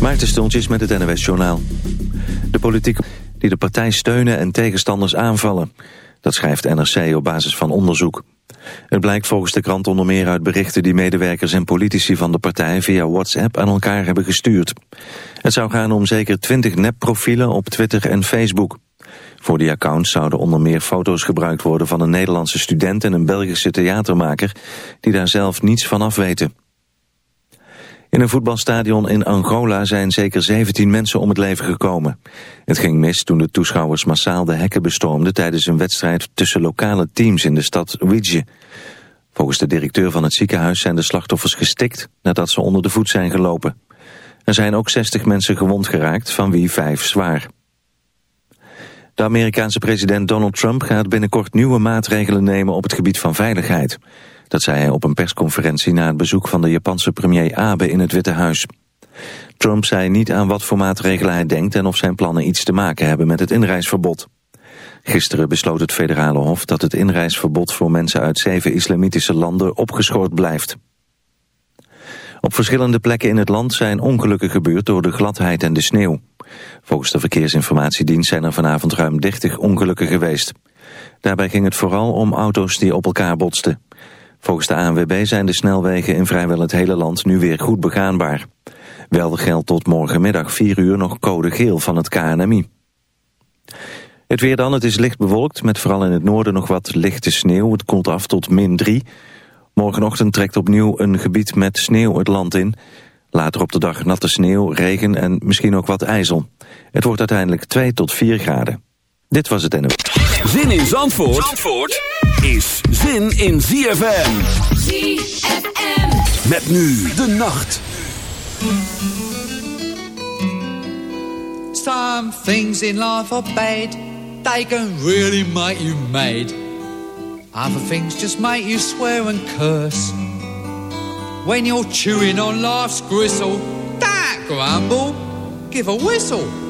Maarten Stultjes met het NWS Journaal. De politiek die de partij steunen en tegenstanders aanvallen. Dat schrijft NRC op basis van onderzoek. Het blijkt volgens de krant onder meer uit berichten die medewerkers en politici van de partij via WhatsApp aan elkaar hebben gestuurd. Het zou gaan om zeker twintig nepprofielen op Twitter en Facebook. Voor die accounts zouden onder meer foto's gebruikt worden van een Nederlandse student en een Belgische theatermaker die daar zelf niets van af weten. In een voetbalstadion in Angola zijn zeker 17 mensen om het leven gekomen. Het ging mis toen de toeschouwers massaal de hekken bestormden tijdens een wedstrijd tussen lokale teams in de stad Uige. Volgens de directeur van het ziekenhuis zijn de slachtoffers gestikt nadat ze onder de voet zijn gelopen. Er zijn ook 60 mensen gewond geraakt, van wie vijf zwaar. De Amerikaanse president Donald Trump gaat binnenkort nieuwe maatregelen nemen op het gebied van veiligheid. Dat zei hij op een persconferentie na het bezoek van de Japanse premier Abe in het Witte Huis. Trump zei niet aan wat voor maatregelen hij denkt en of zijn plannen iets te maken hebben met het inreisverbod. Gisteren besloot het federale hof dat het inreisverbod voor mensen uit zeven islamitische landen opgeschort blijft. Op verschillende plekken in het land zijn ongelukken gebeurd door de gladheid en de sneeuw. Volgens de Verkeersinformatiedienst zijn er vanavond ruim 30 ongelukken geweest. Daarbij ging het vooral om auto's die op elkaar botsten. Volgens de ANWB zijn de snelwegen in vrijwel het hele land nu weer goed begaanbaar. Wel geldt tot morgenmiddag 4 uur nog code geel van het KNMI. Het weer dan, het is licht bewolkt met vooral in het noorden nog wat lichte sneeuw. Het koelt af tot min 3. Morgenochtend trekt opnieuw een gebied met sneeuw het land in. Later op de dag natte sneeuw, regen en misschien ook wat ijzel. Het wordt uiteindelijk 2 tot 4 graden. Dit was het NO. Zin in Zandvoort, Zandvoort is zin in ZFM. ZFM. Met nu de nacht. Some things in life are bad. They can really make you mad. Other things just make you swear and curse. When you're chewing on life's gristle, that grumble, give a whistle.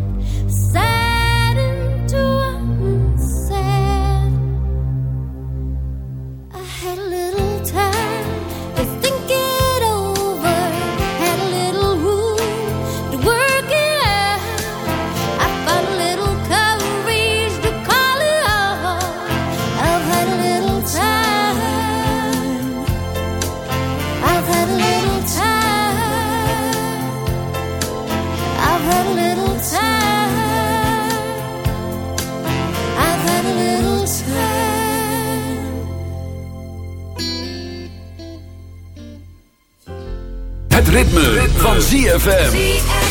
van ZFM.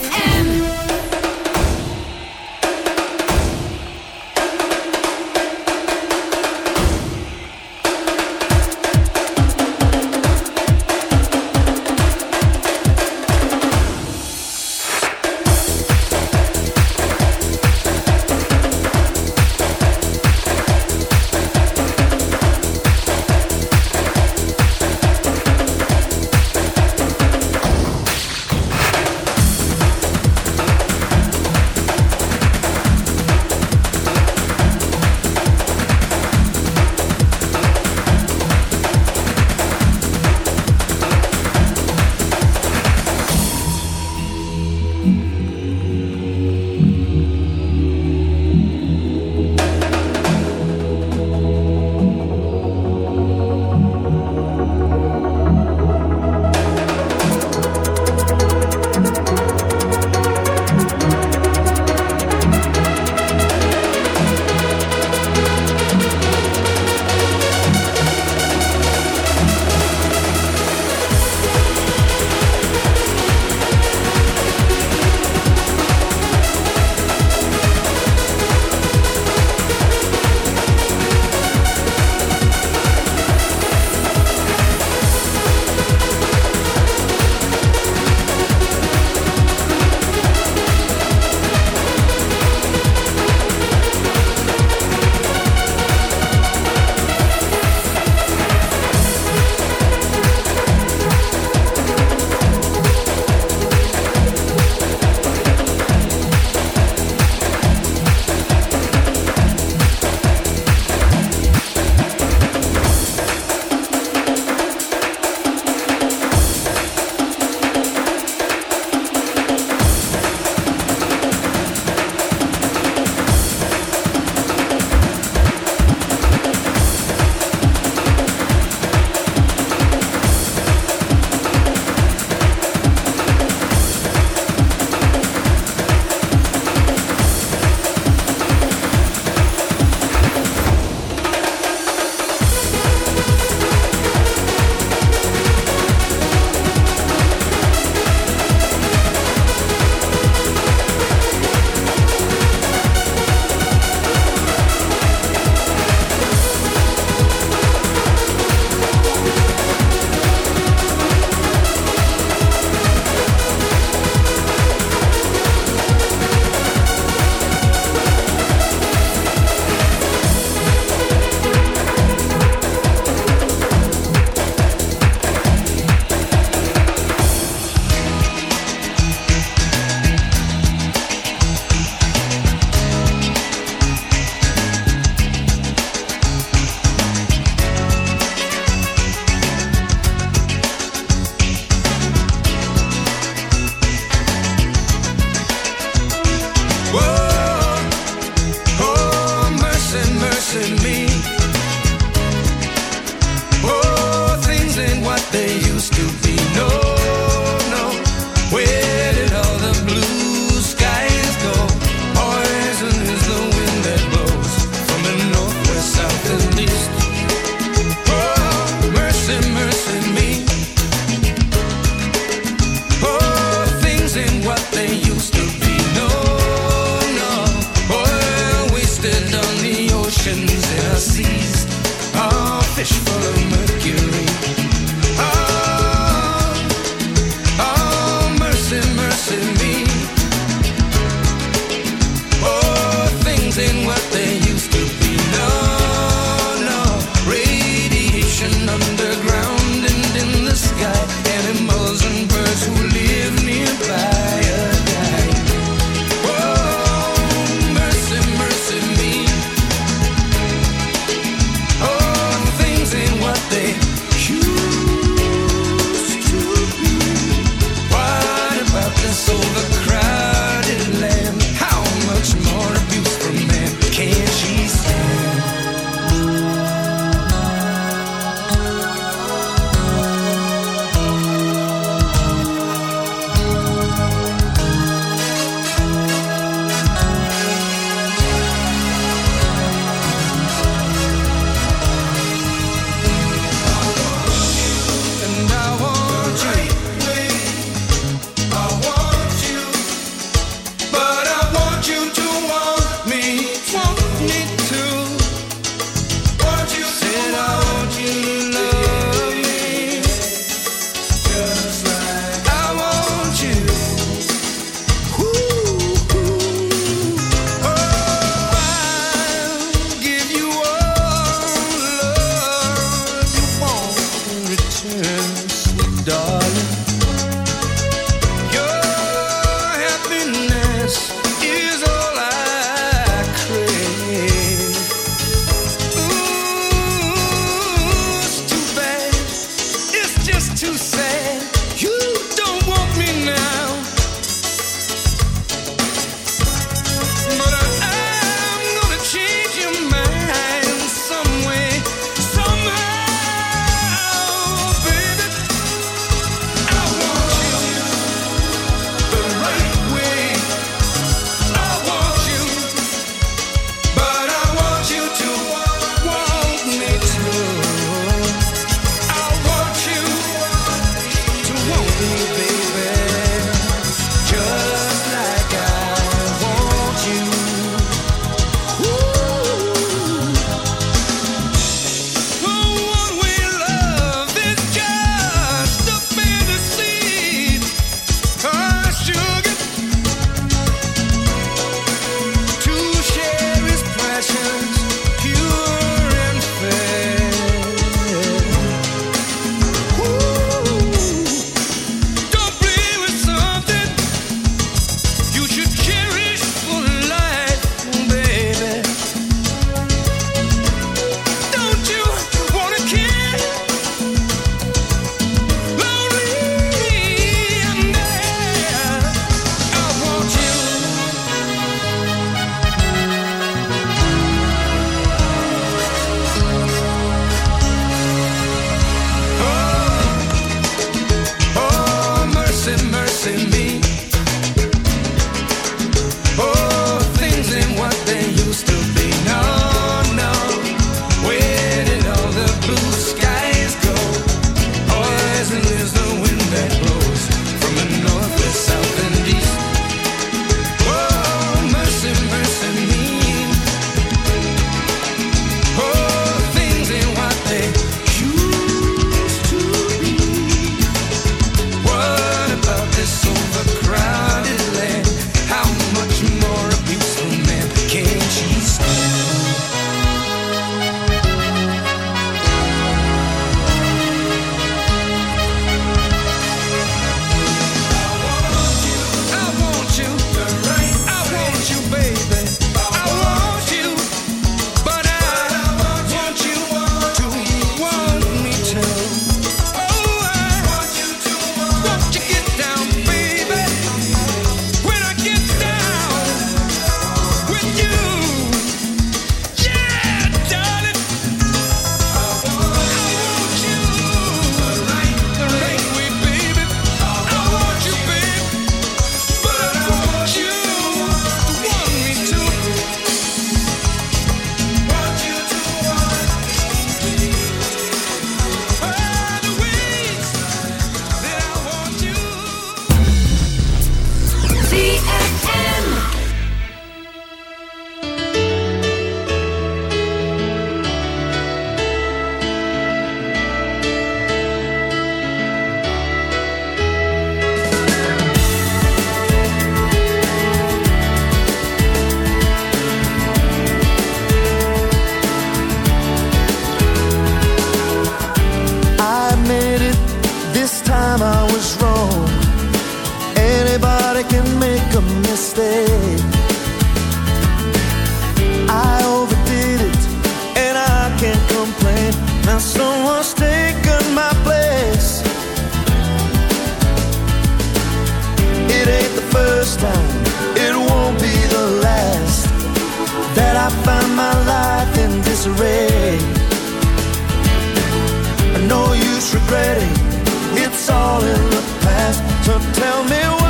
All in the past. So tell me,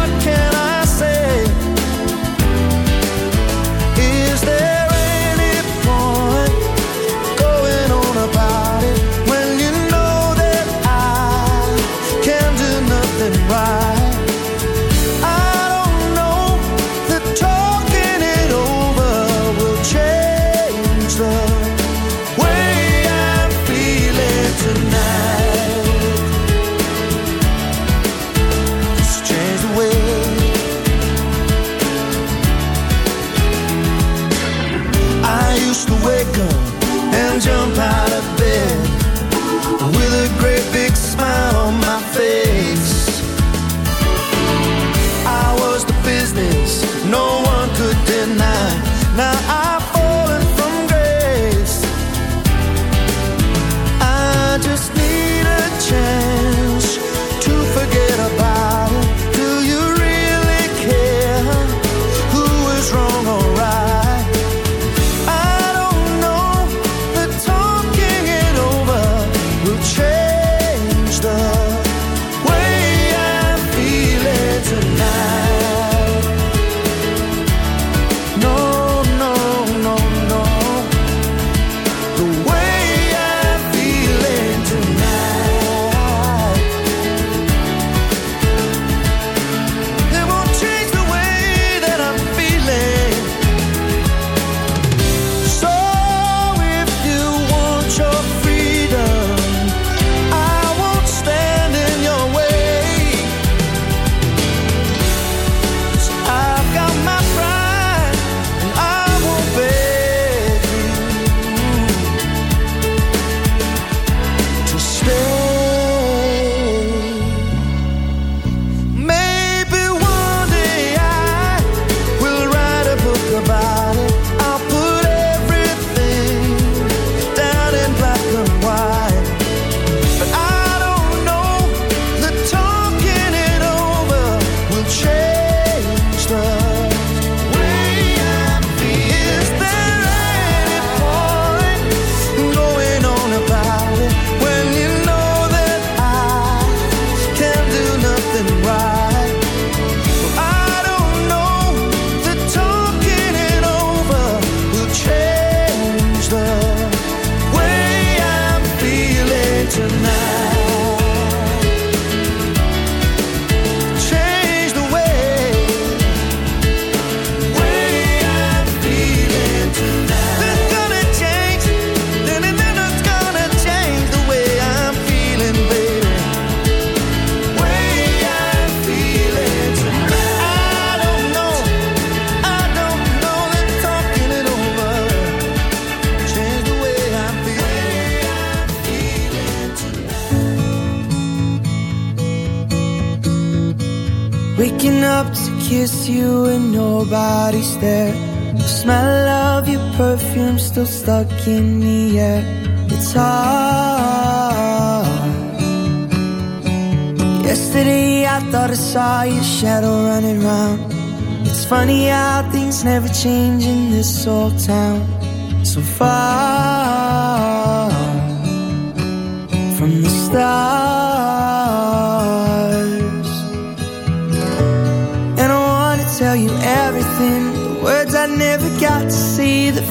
stuck in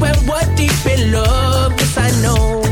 when we're deep in love. Yes, I know.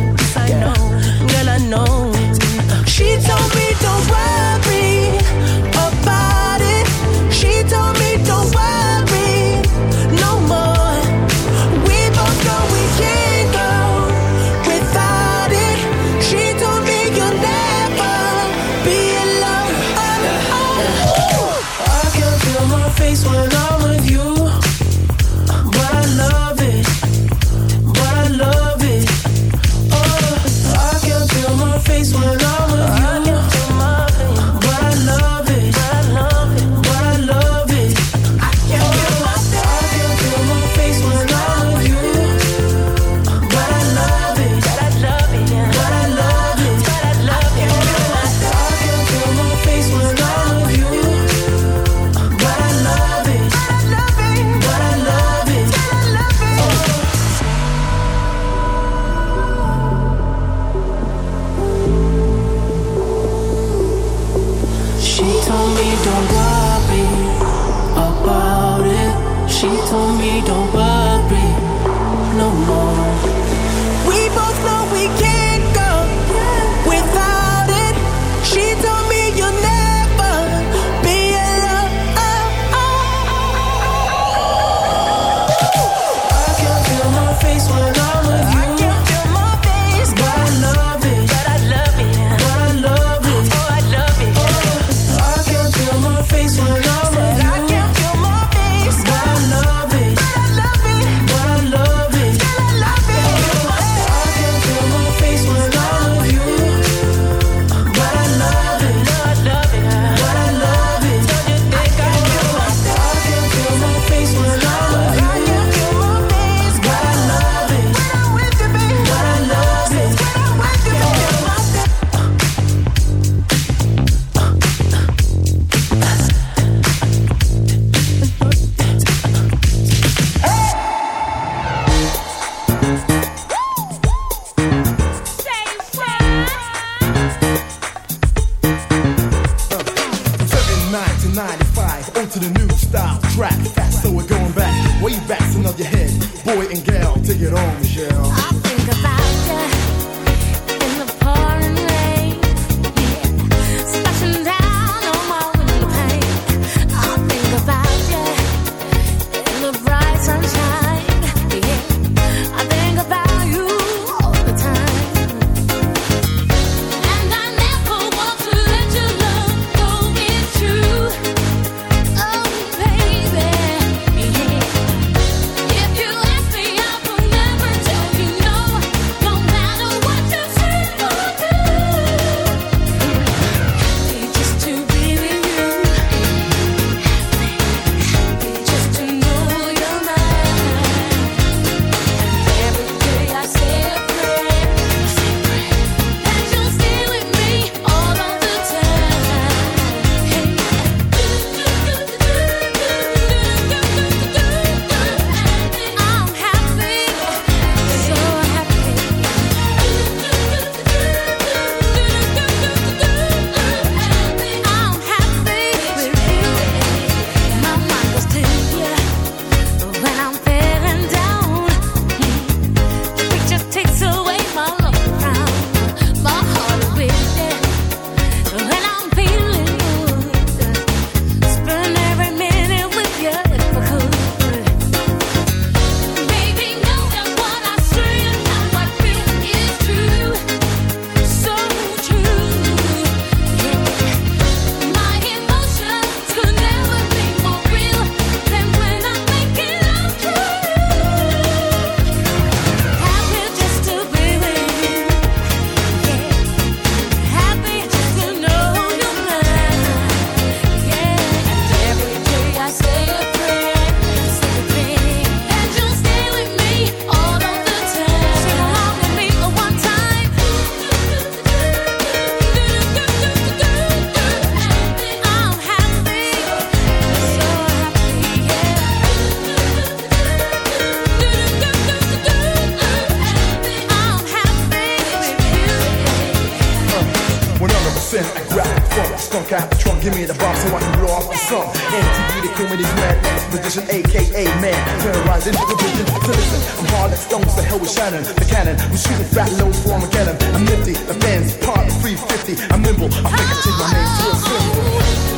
Give me the bomb so I can blow off the skunk. MTV, me this mad exposition, aka man. Terrorizing the vision. So listen, I'm hard like stones, the hell with Shannon, the cannon. I'm shooting fat loads for Armageddon. I'm nifty, the fans part 350. I'm nimble, I think I change my name to a symbol.